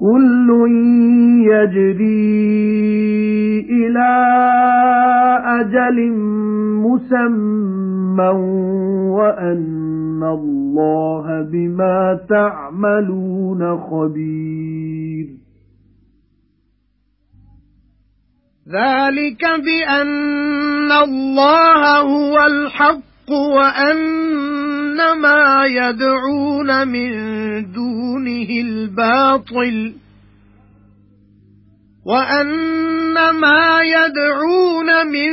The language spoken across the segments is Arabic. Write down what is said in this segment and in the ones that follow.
كُلٌّ يَجْرِي إِلَى أَجَلٍ مُّسَمًّى وَأَنَّ اللَّهَ بِمَا تَعْمَلُونَ خَبِيرٌ. ذَلِكَ بِأَنَّ اللَّهَ هُوَ الْحَقُّ وَأَنَّ مَا يَدْعُونَ مِن دُونِهِ الْبَاطِلُ وَأَنَّ مَا يَدْعُونَ مِن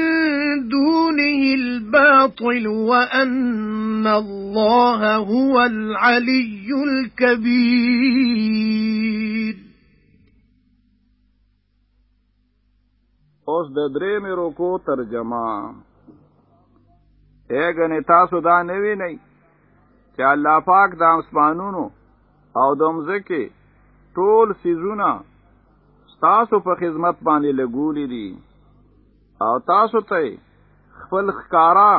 دُونِهِ الْبَاطِلُ وَأَنَّ اللَّهَ هُوَ الْعَلِيُّ الْكَبِيرُ. اوس د درې مې روکو ترجمه. اګنې تاسو دا نه وینئ؟ چې الله پاک د اسمانونو او د مځکه ټول سيزونه تاسو په خدمت باندې لګولې دي. او تاسو ته خپل ښکارا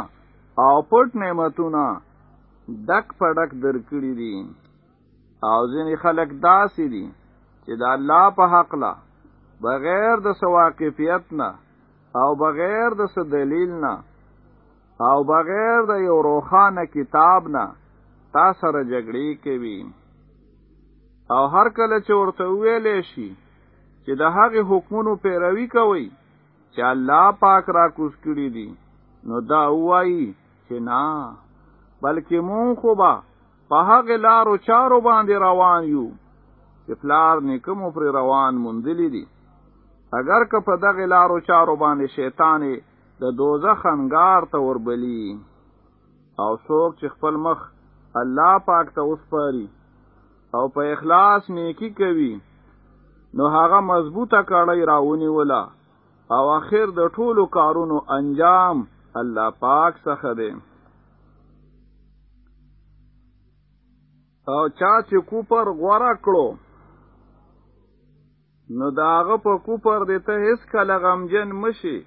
او پټ نعمتونه دک پډک درکړي دي. او ځینې خلک داسې دي چې د الله په حق لا بغیر د سواقفیت نه او بغیر د دلیل نه او بغیر د یو روخانه کتاب نه تا سره جګړې کوي. او هر کله چې ورته ویلې شي چې د هغه حکمونو پیروي کوي چې الله پاک را کوز کړی دي نو دا وایي چې نه بلکې مون خو با په هغه لارو چارو باندې روان یو چې پلار نیکه مو پرې روان موندلي دي. اگر که په دغه لارو چارو باندې شیطان د دوزخ انګار ته وربلي او څوک چې خپل مخ الله پاک ته وسپاري. او په اخلاص نیکی کوي. نو هغه مضبوطه کړۍ راونیوله او اخر د ټولو کارونو انجام الله پاک څخه دی. او چا چې کوفر غوره کړو نو د هغه په کوفر دې ته هیڅ کله غمجن مه شې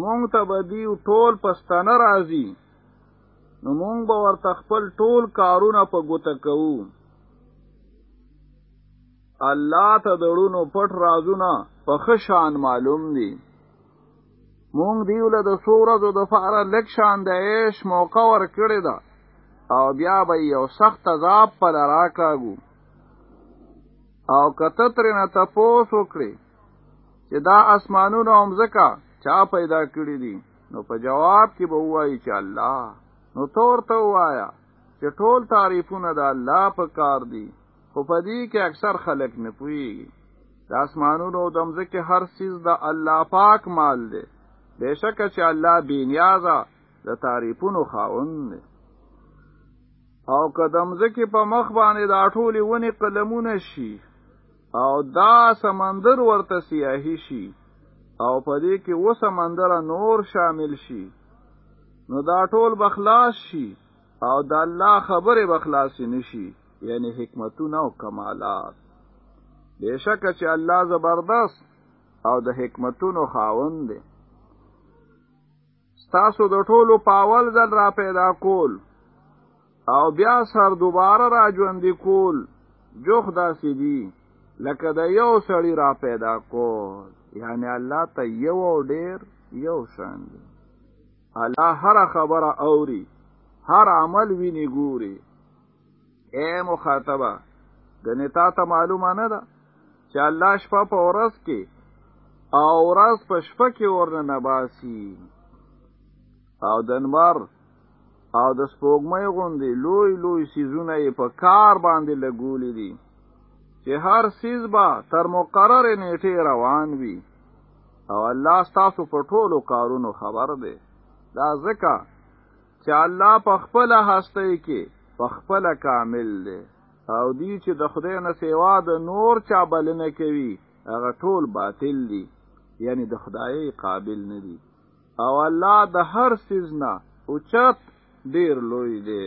مونږ ته بدی ټول پستانه راځي نو مونږ به ورته خپل ټول کارونه په ګوته کوو. الله ته دړونو پټ رازونه په خشان معلوم دي. مونږ دیوله د سورزو د فاره لک شان د عيش موقع ور کړی دا او بیا به یو سخت عذاب پر راکاګو او کته ترنه تاسو وکړي چې دا اسمانونو او مزکا چا پیدا کړی دي نو په جواب کې به وایي چې الله نو تور ته وایا چې ټول تعریفونه د الله په کار دي. خو په دې کې اکثر خلک نه پوهیږي. د اسمانونو او د مځکه هر چیز د الله پاک مال دی. بېشکه چې الله بینیازه د تعریفونو خاوند دی. او قدم ځکه په مخ باندې دا ټولې ونی قلمونه شي او دا سمندر ورته سیاهی شي او په دې کې و سمندر نور شامل شي نو دا ټول بخلاص شي او د الله خبره بخلاص نشي یعنی حکمتونه او کمالات. بشک چې الله زبردست او د حکمتونو خاوند دی. ستاسو د ټولو په اول ځل را پیدا کول او بیا سر دوباره را ژوند کول جوخ داسې دي لکه د یو سړی را پیدا کول. یعنی الله ته یو ډیر یو شان دی الله هر خبره اوري هر عمل ویني ګوري. اے مخاطبه غنی تا ته معلومه نه ده چې الله شپه په ورځ کې او ورځ په شپه کې ورنه نباسي او دنمر او د سپوږمۍ غوندې لوی لوی سیزونه یې په کار باندې لګولې دي چې هر سیز با تر مقرر نیټه روان وي. او الله ستاسو په ټولو کارونو خبر دی دا ځکه چې الله په خپل هسته کې پخپل کامل دی. او دی چې د خدای نه سیوا د نور چا بلنه کوي هغه ټول باطل دي یعنی د خدای قابل نه دي او الله د هر سیز نه اوچت ډیر لوی دی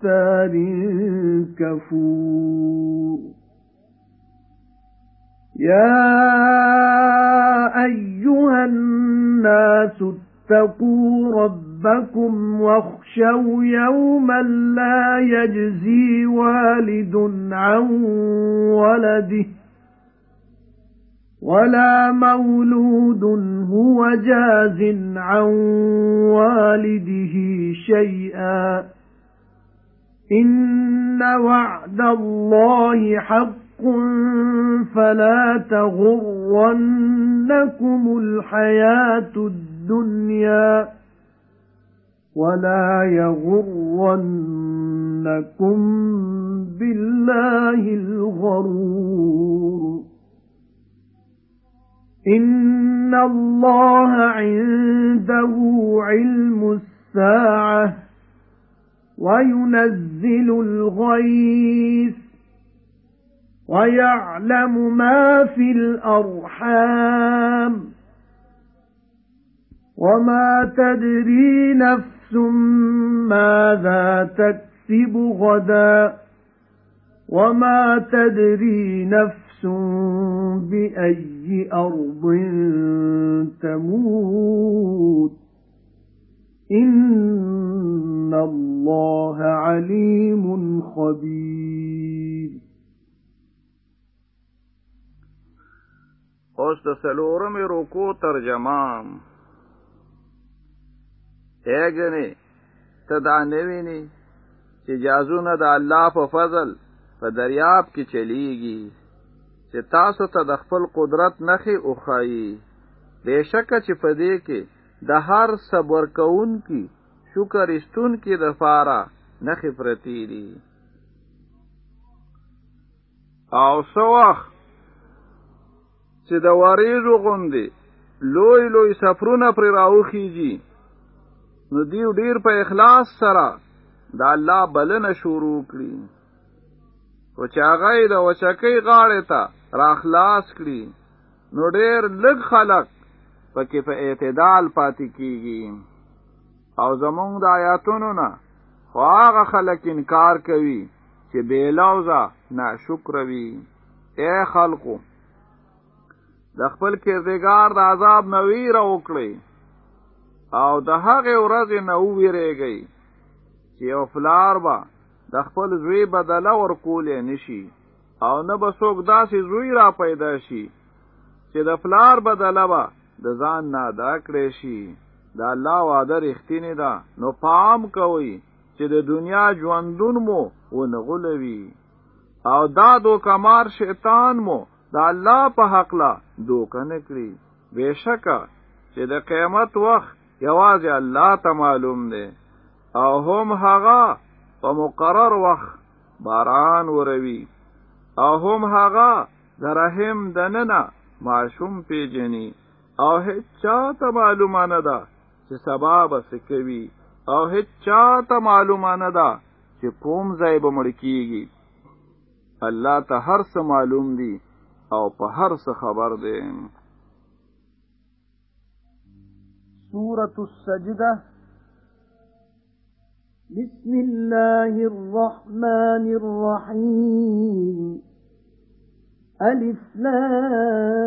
خَتَّارٍ كَفُورٍ. يَا أَيُّهَا النَّاسُ اتَّقُوا رَبَّكُمْ وَاخْشَوْا يَوْمًا لَّا يَجْزِي وَالِدٌ عَن وَلَدِهِ وَلَا مَوْلُودٌ هُوَ جَازٍ عَن وَالِدِهِ شَيْئًا. إِنَّ وَعْدَ اللَّهِ حَقٌّ فَلَا تَغُرَّنَّكُمُ الْحَيَاةُ الدُّنْيَا وَلَا يَغُرَّنَّكُم بِاللَّهِ الْغَرُورُ إِنَّ اللَّهَ عِندَهُ عِلْمُ السَّاعَةِ وَيُنَزِّلُ الْغَيْثَ وَيَعْلَمُ مَا فِي الْأَرْحَامِ وَمَا تَدْرِي نَفْسٌ مَاذَا تَكْسِبُ غَدًا وَمَا تَدْرِي نَفْسٌ بِأَيِّ أَرْضٍ تَمُوتُ إِنَّ اللَّهَ عَلِيمٌ خَبِيرٌ. اوس د سلورمې روکو ترجمه. اګنی ته دا نویني چې جازونه د الله په فضل په دریاب کې چلیږي، چې تاسو ته د خپل قدرت نخي او خایي بهشکه چې په دې کې د هر صبر کون کی شکر استون کی د فارا نخي پرتی دي او سوخ چې د وریځو غوندي لوی لوی سفرونه پر راوخیږي نو دیو ډیر په اخلاص سره د الله بلنه شروع کړي. او چې هغه د وچکۍ غاړې ته راخلاص کړي نو ډېر لږ خلق پکې په اعتدال پاتې کیږي او زمونږ د آیاتونو نه. خو هغه خلک انکار کوي چې بے لوزه ناشکر وي. اے خلقو د خپل کردگار د عذاب نویر وکړي او د هغه ورځې نه ویریږي چې یو فلار با د خپل زوی بدله ورکول نشي او نه به څوک داسې زوی را پیدا شي چې د فلار بدله با د ځان نه دا کړی شي د الله وعده رښتینی ده نو پام کوئ چې د دنیا ژوندون مو ونغولوي او دا دوکمار شیطان مو د الله په حق لا دوک نه کړی بېشکه چې د قیامت وخت یوازې الله ته معلوم دی. او هم هغه په مقرر وخت باران وروي. او هم هغه د رحم دننه معشوم پیجنی او هیڅ چاته معلومه نه ده چې سبا به کوي. او هیڅ چاته معلومه نه ده چې کوم ځای به مړ کیږي. الله ته هر څه معلوم دی او په هر څه خبر دی. سورة السجدة. بسم الله الرحمن الرحيم ألف لام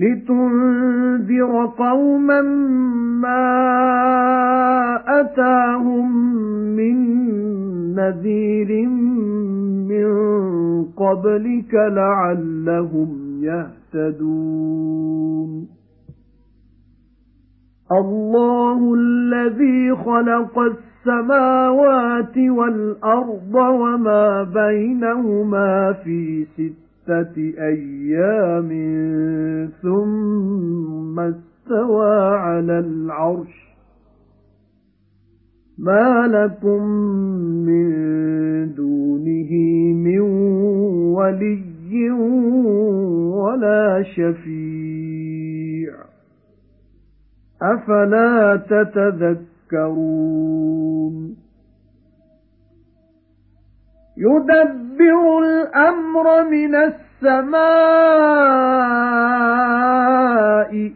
لِتُنذِرَ قَوْمًا مَا أَتَاهُمْ مِنْ نَذِيرٍ مِنْ قَبْلِكَ لَعَلَّهُمْ يَهْتَدُونَ. اللَّهُ الَّذِي خَلَقَ السَّمَاوَاتِ وَالْأَرْضَ وَمَا بَيْنَهُمَا فِي سِتَّةِ أَيَّامٍ ثُمَّ اسْتَوَى عَلَى الْعَرْشِ. مَا لَكُمْ مِنْ دُونِهِ مِنْ وَلِيٍّ وَلَا شَفِيعٍ. أَفَلَا تَتَذَكَّرُونَ؟ يُدَبِّرُ الْأَمْرَ مِنَ السَّمَاءِ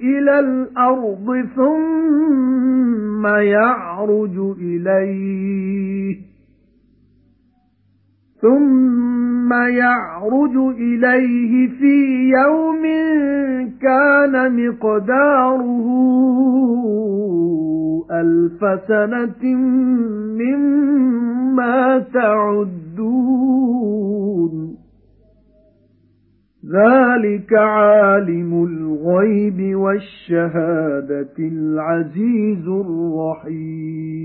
إِلَى الْأَرْضِ ثُمَّ يَعْرُجُ إِلَيْهِ. ثُمَّ يَعْرُجُ إِلَيْهِ فِي يَوْمٍ كَانَ مِقْدَارُهُ أَلْفَ سَنَةٍ مِّمَّا تَعُدُّونَ ذَلِكَ عَالِمُ الْغَيْبِ وَالشَّهَادَةِ الْعَزِيزُ الرَّحِيمُ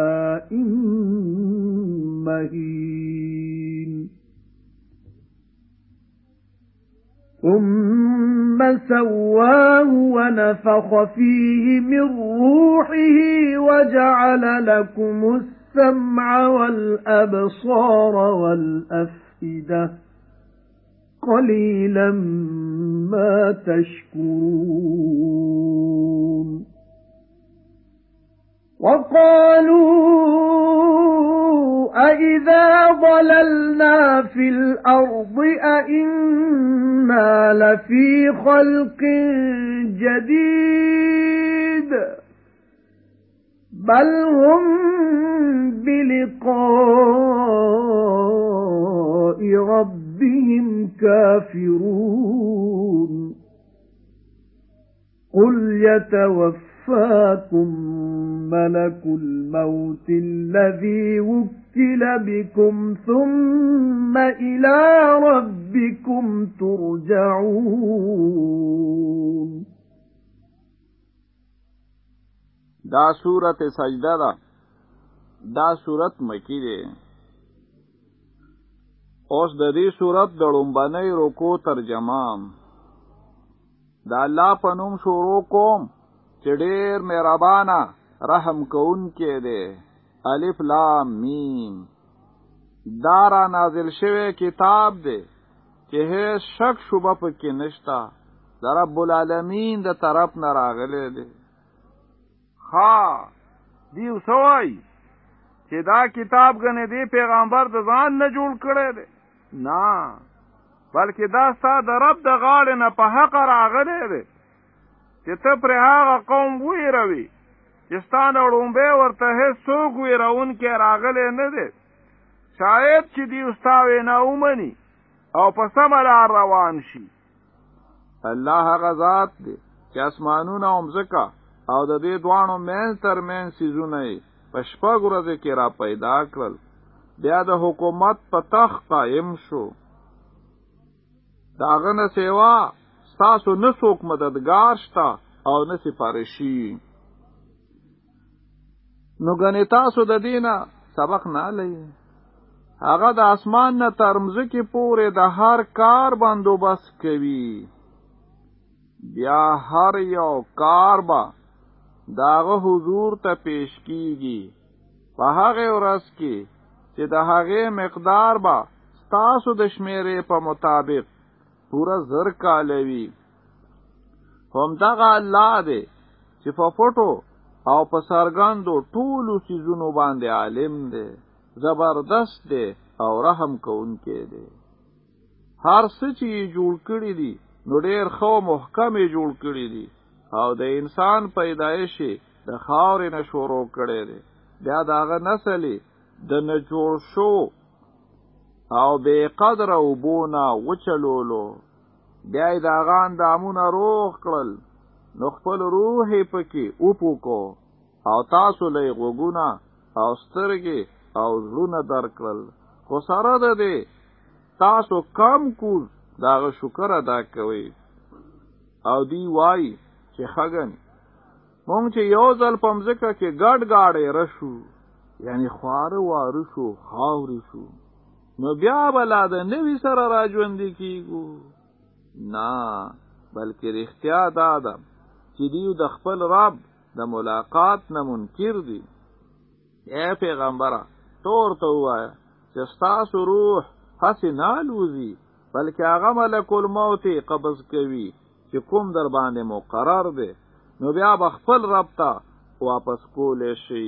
مَّهِينٍ. ثُمَّ سَوَّاهُ وَنَفَخَ فِيهِ مِنْ رُوحِهِ وَجَعَلَ لَكُمُ السَّمْعَ وَالْأَبْصَارَ وَالْأَفْئِدَةَ. قَلِيلًا مَا تَشْكُرُونَ. وَقَالُوا أَإِذَا ضَلَلْنَا فِي الْأَرْضِ أَإِنَّا لَفِي خَلْقٍ جَدِيدٍ بَلْ هُمْ بِلِقَاءِ رَبِّهِمْ كَافِرُونَ قُلْ يَتَوَفَّاكُم مَلَكُ الْمَوْتِ الَّذِي وُكِّلَ بِكُمْ ثُمَّ إِلَى رَبِّكُمْ تُرْجَعُونَ دا سورت سجده دا. دا سورت مکی دی اوس د دې سورت د لومبنۍ رکو ترجمه د الله په نوم شروع کوم چې ډېر مهربانه رحم کوونکی دی. الف لام میم. دارا نازل شوی کتاب دی چې هیڅ شک شوبه پکې نشتا د رب العالمین د طرف نه راغلی دی. ها دیو سوای چې دا کتاب غنه دی پیغمبر د ځان نه جوړ کړی دی. نه بلکې دا ستا د رب د غاړې نه په حق راغلی دی چې ته پر هغه قوم ویروي چې ستانه وړومبه ورته هیڅ څوک ویروونکی راغلی نه دی. شاید چې دی استاوي نه اومني او په سم لار روان شي. الله هغه ذات دی چې اسمانونه او مځکه او د دې دوانو مین تر مین سيزونه په شپږ ورځې کې را پیدا کړل. بیا د حکومت په تخت قائم شو. داغه نه سیوا تاسو نه څوک مددگار شتا او نه سفارشي نو غنی تاسو د دینه سبق نه لئ هغه د اسمان نه ترمزه کې پورې د هر کار بندوبست کوي بیا هر یو کار با داغه حضور ته پیش کیږي په هغه ورځ کې چې د هغه مقدار با تاسو د شمیرې په مطابق پورا زر کالوي هم دغه الله دی چې په پټو او په سرګاندو ټولو سيزونو باندې عالم دی زبردست دی او رحم کوونکی دی. هر څه چې جوړ کړی دی نو ډېر خو محکم جوړ کړی دی او د انسان پیدایش د خاورې نه شروع کړی دی. بیا داغه نسل د نه جوړ شو او بے قدر او بونا وچلولو. بیا داغه اندامونه روغ کړل. نو خپل روح پکې اوپو کو او تاسو له غوګونه او سترګې او زړونه درکړل خو سره ده دې تاسو کم کوز داغه شکر ادا کوي او دی وای چې خګن مونږ چې یو ځل پمځکه کې ګډ گاډې رشو یعنی خوار وارو شو خاوري شو نو بیا بلا د نوی سره راځوندې کیګو نه بلکې رښتیا دا ده چې دیو د خپل رب د ملاقات نه منکر دي. اے پیغمبره تور ته وایا چې ستاسو روح هسې نه الوزي بلکې هغه ملک الموت قبض کوي چې کوم در باندې مقرر دی. نو بیا به خپل رب ته واپس کولې شي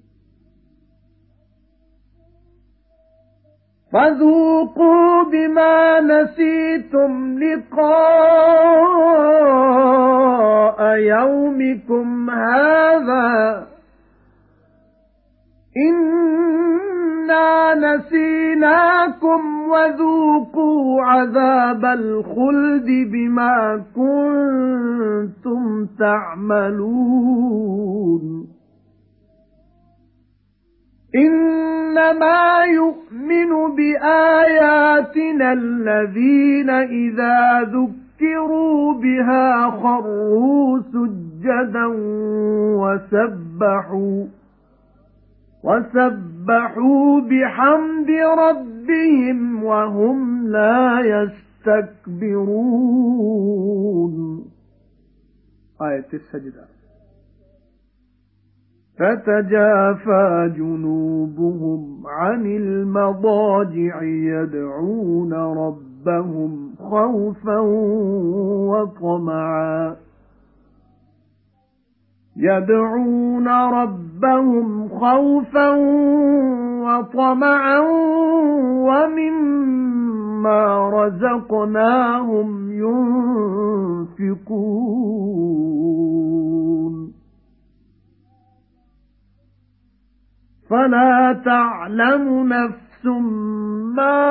فذوقوا بما نسيتم لقاء يومكم هذا. إِنَّا نَسِينَاكُمْ وَذُوقُوا عَذَابَ الْخُلْدِ بِمَا كُنتُمْ تَعْمَلُونَ. إِنَّمَا يُؤْمِنُ بِآيَاتِنَا الَّذِينَ إِذَا ذُكِّرُوا بِهَا خَرُّوا سُجَّدًا وَسَبَّحُوا وَسَبَّحُوا بِحَمْدِ رَبِّهِمْ وَهُمْ لَا يَسْتَكْبِرُونَ. آية السجدة. تَتَجَافَى جُنُوبُهُمْ عَنِ الْمَضَاجِعِ يَدْعُونَ رَبَّهُمْ خَوْفًا وَطَمَعًا. يَدْعُونَ رَبَّهُمْ خَوْفًا وَطَمَعًا وَمِمَّا رَزَقْنَاهُمْ يُنْفِقُونَ. فَلَا تَعْلَمُ نَفْسٌ مَا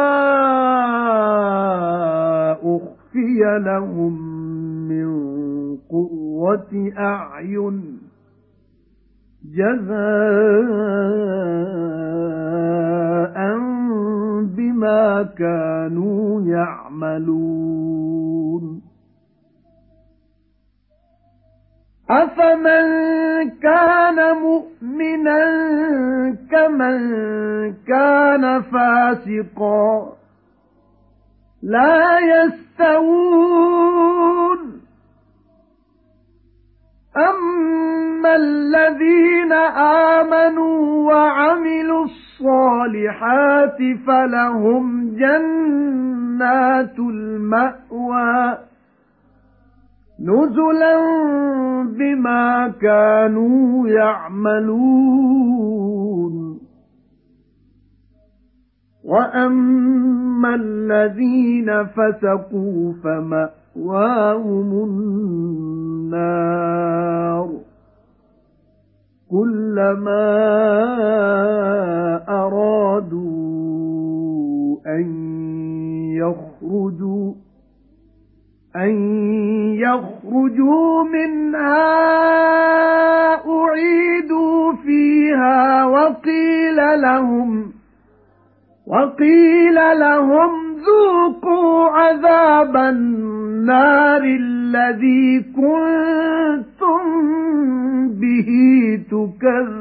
أُخْفِيَ لَهُم مِّن قُرَّةِ أَعْيُنٍ. جَزَاءً بِمَا كَانُوا يَعْمَلُونَ. أَفَمَن كَانَ مُؤْمِنًا كمن كان فاسقا لا يستوون أما الذين آمنوا وعملوا الصالحات فلهم جنات المأوى نُزُلًا بِمَا كَانُوا يَعْمَلُونَ وَأَمَّا الَّذِينَ فَسَقُوا فَمَأْوَاهُمُ النَّارُ كُلَّمَا أَرَادُوا أَن يَخْرُجُوا أَن يَخْرُجُوا مِنْهَا أُعِيدُوا فِيهَا وَقِيلَ لَهُمْ وَقِيلَ لَهُمْ ذُوقُوا عَذَابَ النَّارِ الَّذِي كُنتُم بِهِ تُكَذِّبُونَ.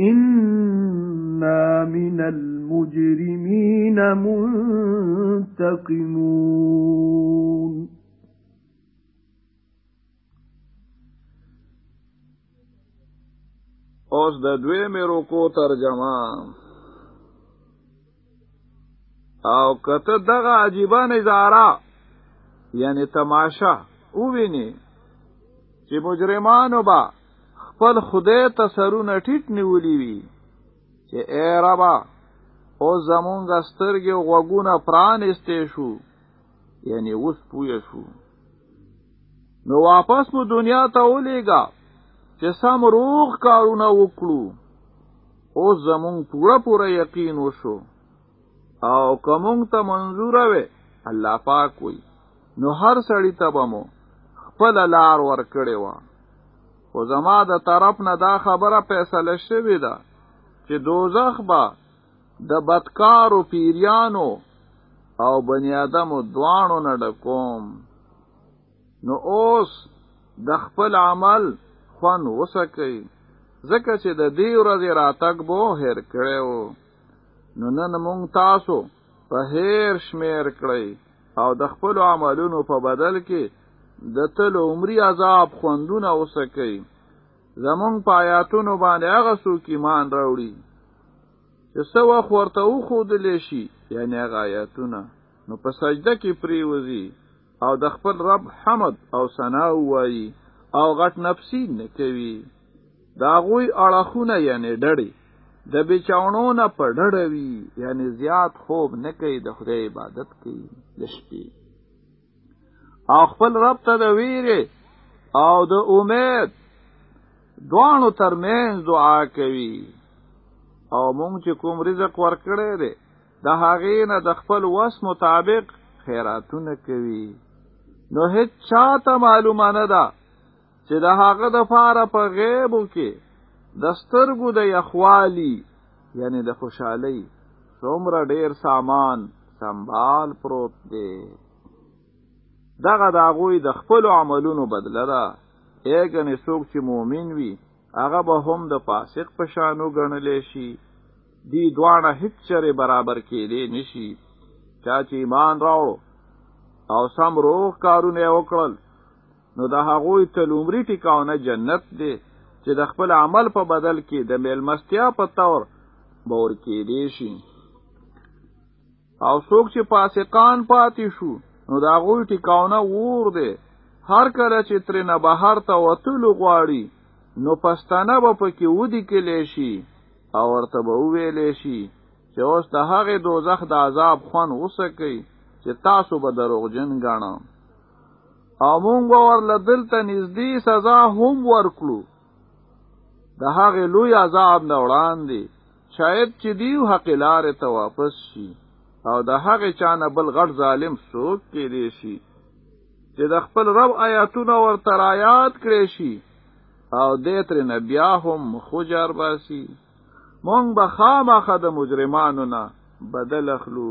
إِنَّا مِنَ الْمُجْرِمِينَ مُنْتَقِمُونَ اوس د دوی مې روکو ترجمه. او کته دغه عجیبه نظاره یعنی تماشا وویني چې مجرمانو با خپل خدای ته سرونه ټیټ نیولې وي. چې اے ربا او زمونږ سترګې او غوږونه پرانستې شو. یعنی اوس پوه شو. نو واپس مو دنیا ته ولېګا چې سم روغ کارونه وکړو. او زمونږ پورا پورا یقین وشو. او کۀ مونږ ته منظور وې الله پاک وي. نو هر سړی ته بمو خپل لار ور کړې و خو زما د طرف نه دا خبره فیصله شوې ده چې دوزخ به د بدکارو پیریانو او بنی آدمو دوانو نه ډکوم. نو اوس د خپل عمل خوند وڅکئ. ځکه چې د دې ورځې راتګ بو هیر کړو نو نن مونږ تاسو په هیر شمیر کړی او د خپل عملونو په بدل کې د تل عمرې عذاب خوندونه وڅکئ زمونږ په آیاتونو باندې هغه څوک ایمان راوړي چې څو وخت ورته وښودلی شي یعنی هغه آیاتونه. نو په سجده کې پریوزي او د خپل رب حمد او ثنا وایي او غټ نفسي نه کوي. د هغوي اړخونه یعنی ډړې د بچاونو نه په ډړه وي یعنی زیات خوب نه کوي د خدای عبادت کوي. د شپې او خپل رب ته د ویره او د امید دوانو ترمنځ دعا کوي. او مونږ چې کوم رزق ورکړی دی د هغې نه د خپل وس مطابق خیراتونه کوي. نو هیڅ چاته معلومه نه ده چې د هغه د فاره په غیبو کې د سترګو د یخوالی یعنی د خوشحالی څومره ډیر سامان سنبال پروت دی دغه د هغوی د خپل عملونو بدله ده. اګنې څوک چې مؤمن وي هغه به هم د فاسق په شانو ګڼلی شي. دی دواړه هیڅ چره برابر کېدی نشي چا چې ایمان راوړو او سم روغ کارونه وکړل نو د هغوی تلومري ټیکاونه جنت دی چې د خپل عمل په بدل کې د میلمستیا په تور به ورکېدی شي. او څوک چې فاسقان پاتې شو نو د هغوی ټیکاونه اور دی. هر کله چې تر نه بهر ته وتلو غواړي نو پښتانه به پکې ودی کېلی شي او ورته به ویلې شي چې اوس د هغې دوزخ د عذاب خوند وڅکئ چې تاسو به دروغجن ګاڼه. او مونږ ورله دلته نږدې سزا هم ورکړو. د هغه لوی عذاب نه وړاندې شاید چې دیو حق لارې ته واپس شي او د هغه چانه بل غټ ظالم څوک کې دی شي چې د خپل رب آیاتونه ورته یاد کړی شي او دې تر نبیا هم خوجر باسي. مونږ به خامخه د مجرمانو نه بدل اخلو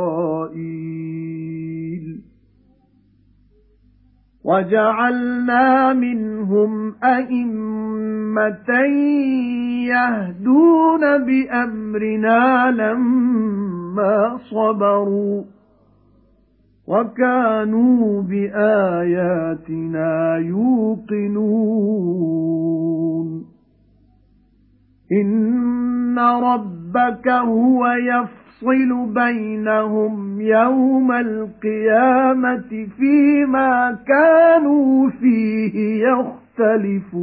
وَجَعَلْنَا مِنْهُمْ أَئِمَّةً يَهْدُونَ بِأَمْرِنَا لَمَّا صَبَرُوا وَكَانُوا بِآيَاتِنَا يُوقِنُونَ. إِنَّ رَبَّكَ هُوَ يَفْصِلُ بَيْنَهُمْ يَوْمَ الْقِيَامَةِ فِيمَا كَانُوا فِيهِ يَخْتَلِفُونَ.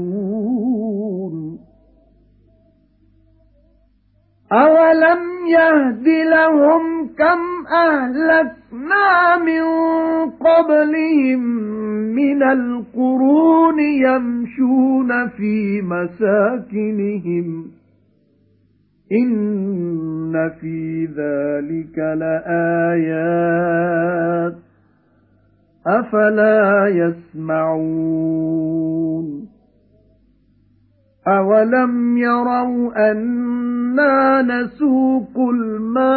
أَوَلَمْ يَهْدِ لَهُمْ كَمْ أَهْلَكْنَا مِنْ قَبْلِهِمْ مِنَ الْقُرُونِ يَمْشُونَ فِي مَسَاكِنِهِمْ إِنَّ فِي ذَلِكَ لَآيَاتٍ أَفَلَا يَسْمَعُونَ أَوَلَمْ يَرَوْا أَنَّا نَسُوقُ الْمَاءَ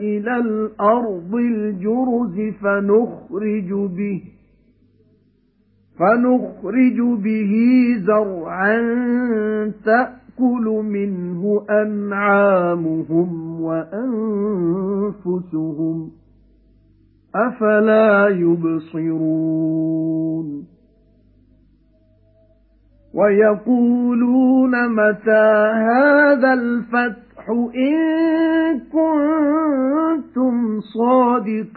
إِلَى الْأَرْضِ الْجُرُزِ فَنُخْرِجُ بِهِ فَنُخْرِجُ بِهِ زَرْعًا تَأْكُلُ مِنْهُ أَنْعَامُهُمْ وَأَنْفُسُهُمْ أَفَلَا يُبْصِرُونَ وَيَقُولُونَ مَتَى هَذَا الْفَتْحُ إِن كُنتُمْ صَادِقِينَ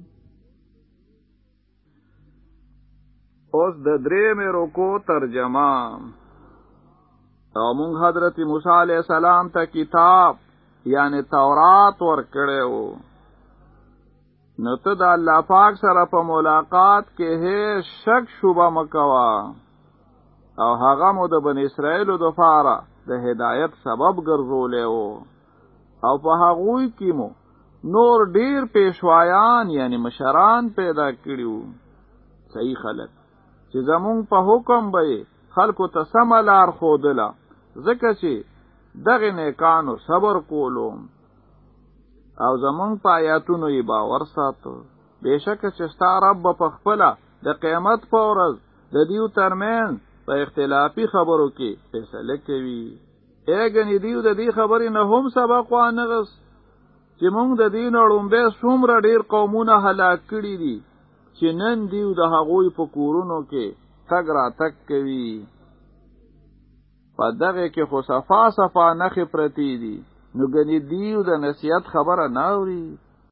اوس د درې مې رکو ترجمه. او مونږ حضرت موسی علی السلام ته کتاب یعنی تورات ور کړو نو ته د الله پاک سره په ملاقات کې هیڅ شک شوبه مکوا او هغه مو د بني اسرائیل د فاره د هدایت سبب ګرځولې وو او په هغه کې مو نور ډیر پېشوایان یعنی مشران پیدا کړیو صحیح خلک چې زمون په حکم به خلکو ته سملار خودله ځکه چې دغه نیکانو صبر کولو او زمون په آیاتونو یې باور ساتو. بېشکه چې ستا رب په خپل د قیامت په ورځ د دیو ترمن په اختلافي خبرو کې فیصله کوي. اګنې دیو د دې خبرې نه هم سبق وانغس چې مونږ د دین اړومبه څومره ډیر قومونه هلاک کړي دي چې نن دیو د هغوی په کورونو کې تګ را تک کوي. په دغه کې خو صفا صفا نخې پرتی دي. نو ګنې دیو د نصیحت خبره نه اوري